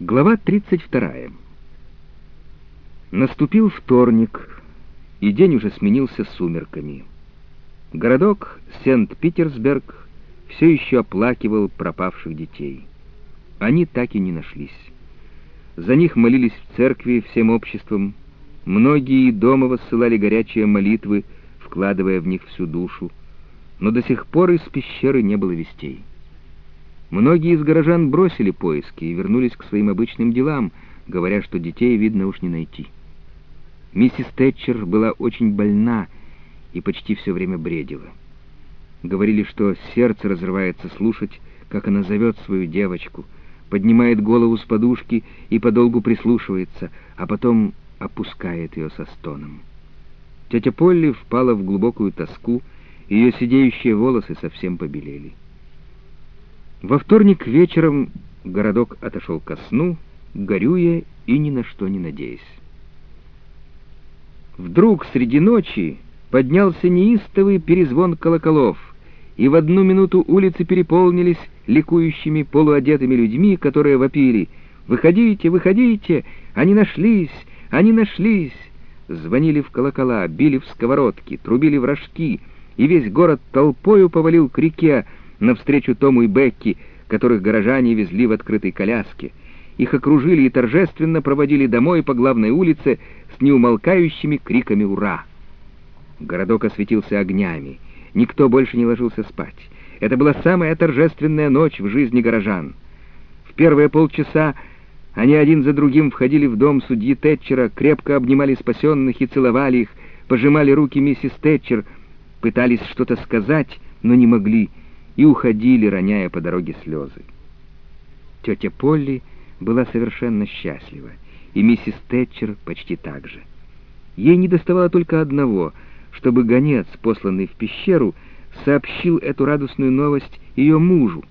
Глава 32. Наступил вторник, и день уже сменился сумерками. Городок Сент-Питерсберг все еще оплакивал пропавших детей. Они так и не нашлись. За них молились в церкви всем обществом, многие дома воссылали горячие молитвы, вкладывая в них всю душу, но до сих пор из пещеры не было вестей. Многие из горожан бросили поиски и вернулись к своим обычным делам, говоря, что детей, видно, уж не найти. Миссис Тэтчер была очень больна и почти все время бредила. Говорили, что сердце разрывается слушать, как она зовет свою девочку, поднимает голову с подушки и подолгу прислушивается, а потом опускает ее со стоном. Тетя Полли впала в глубокую тоску, ее сидеющие волосы совсем побелели. Во вторник вечером городок отошел ко сну, горюя и ни на что не надеясь. Вдруг среди ночи поднялся неистовый перезвон колоколов, и в одну минуту улицы переполнились ликующими полуодетыми людьми, которые вопили «Выходите, выходите! Они нашлись! Они нашлись!» Звонили в колокола, били в сковородки, трубили в рожки, и весь город толпою повалил к реке, навстречу Тому и Бекки, которых горожане везли в открытой коляске. Их окружили и торжественно проводили домой по главной улице с неумолкающими криками «Ура!». Городок осветился огнями. Никто больше не ложился спать. Это была самая торжественная ночь в жизни горожан. В первые полчаса они один за другим входили в дом судьи Тэтчера, крепко обнимали спасенных и целовали их, пожимали руки миссис Тэтчер, пытались что-то сказать, но не могли, и уходили, роняя по дороге слезы. Тетя Полли была совершенно счастлива, и миссис Тэтчер почти так же. Ей не доставало только одного, чтобы гонец, посланный в пещеру, сообщил эту радостную новость ее мужу.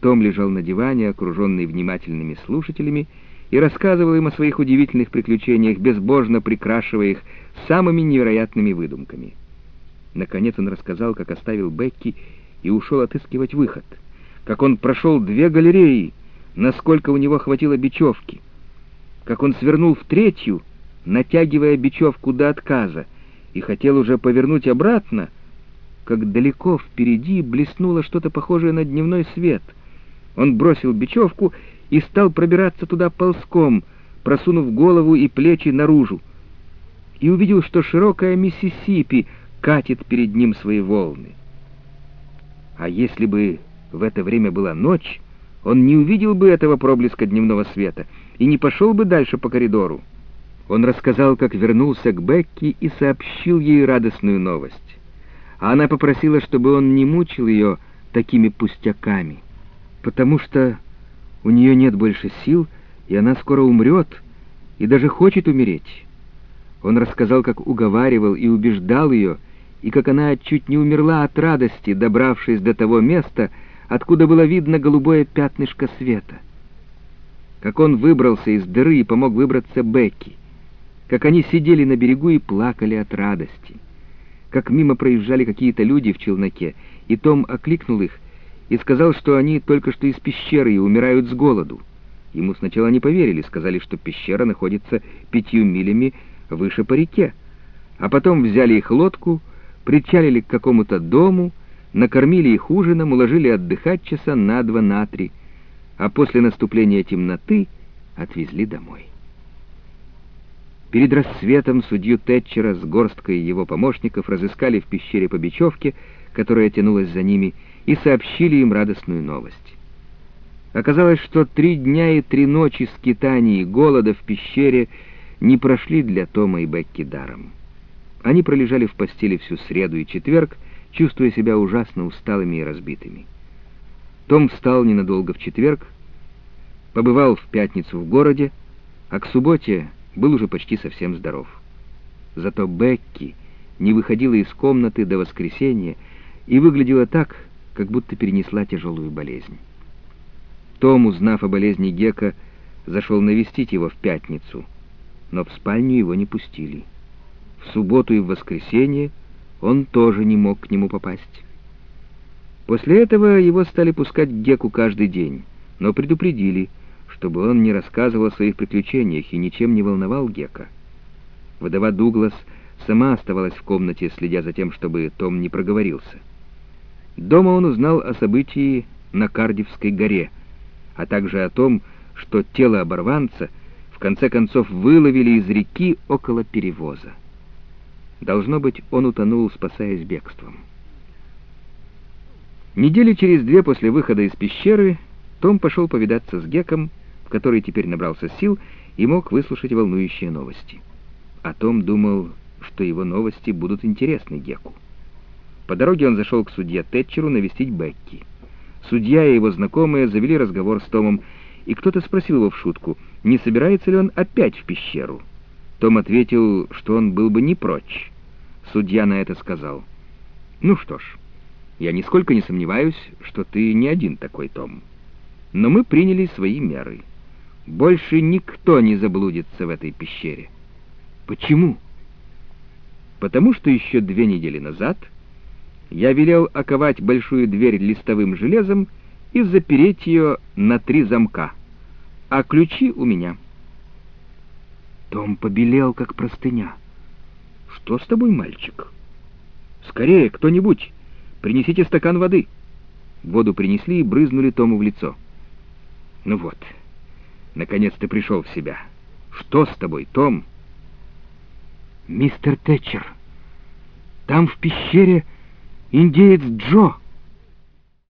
Том лежал на диване, окруженный внимательными слушателями, и рассказывал им о своих удивительных приключениях, безбожно прикрашивая их самыми невероятными выдумками. Наконец он рассказал, как оставил Бекки и ушел отыскивать выход. Как он прошел две галереи, насколько у него хватило бечевки. Как он свернул в третью, натягивая бечевку до отказа, и хотел уже повернуть обратно, как далеко впереди блеснуло что-то похожее на дневной свет. Он бросил бечевку и стал пробираться туда ползком, просунув голову и плечи наружу, и увидел, что широкая Миссисипи катит перед ним свои волны. А если бы в это время была ночь, он не увидел бы этого проблеска дневного света и не пошел бы дальше по коридору. Он рассказал, как вернулся к Бекки и сообщил ей радостную новость. А она попросила, чтобы он не мучил ее такими пустяками, потому что у нее нет больше сил, и она скоро умрет, и даже хочет умереть. Он рассказал, как уговаривал и убеждал ее, и как она чуть не умерла от радости, добравшись до того места, откуда было видно голубое пятнышко света. Как он выбрался из дыры и помог выбраться Бекки. Как они сидели на берегу и плакали от радости. Как мимо проезжали какие-то люди в челноке, и Том окликнул их и сказал, что они только что из пещеры и умирают с голоду. Ему сначала не поверили, сказали, что пещера находится пятью милями выше по реке. А потом взяли их лодку — причалили к какому-то дому, накормили их ужином, уложили отдыхать часа на два, на три, а после наступления темноты отвезли домой. Перед рассветом судью Тэтчера с горсткой его помощников разыскали в пещере по бечевке, которая тянулась за ними, и сообщили им радостную новость. Оказалось, что три дня и три ночи скитаний и голода в пещере не прошли для Тома и Бекки даром. Они пролежали в постели всю среду и четверг, чувствуя себя ужасно усталыми и разбитыми. Том встал ненадолго в четверг, побывал в пятницу в городе, а к субботе был уже почти совсем здоров. Зато Бекки не выходила из комнаты до воскресенья и выглядела так, как будто перенесла тяжелую болезнь. Том, узнав о болезни Гека, зашел навестить его в пятницу, но в спальню его не пустили. В субботу и в воскресенье он тоже не мог к нему попасть. После этого его стали пускать к Геку каждый день, но предупредили, чтобы он не рассказывал о своих приключениях и ничем не волновал Гека. Вдова Дуглас сама оставалась в комнате, следя за тем, чтобы Том не проговорился. Дома он узнал о событии на Кардивской горе, а также о том, что тело оборванца в конце концов выловили из реки около перевоза. Должно быть, он утонул, спасаясь бегством. Недели через две после выхода из пещеры том пошел повидаться с Геком, который теперь набрался сил и мог выслушать волнующие новости. А Том думал, что его новости будут интересны Геку. По дороге он зашел к судье Тэтчеру навестить Бекки. Судья и его знакомые завели разговор с Томом, и кто-то спросил его в шутку, не собирается ли он опять в пещеру. Том ответил, что он был бы не прочь. Судья на это сказал, «Ну что ж, я нисколько не сомневаюсь, что ты не один такой, Том. Но мы приняли свои меры. Больше никто не заблудится в этой пещере». «Почему?» «Потому что еще две недели назад...» я велел оковать большую дверь листовым железом и запереть ее на три замка, а ключи у меня. Том побелел, как простыня. «Что с тобой, мальчик?» «Скорее, кто-нибудь, принесите стакан воды». Воду принесли и брызнули Тому в лицо. «Ну вот, наконец ты пришел в себя. Что с тобой, Том?» «Мистер Тэтчер, там в пещере...» Индеец Джо!»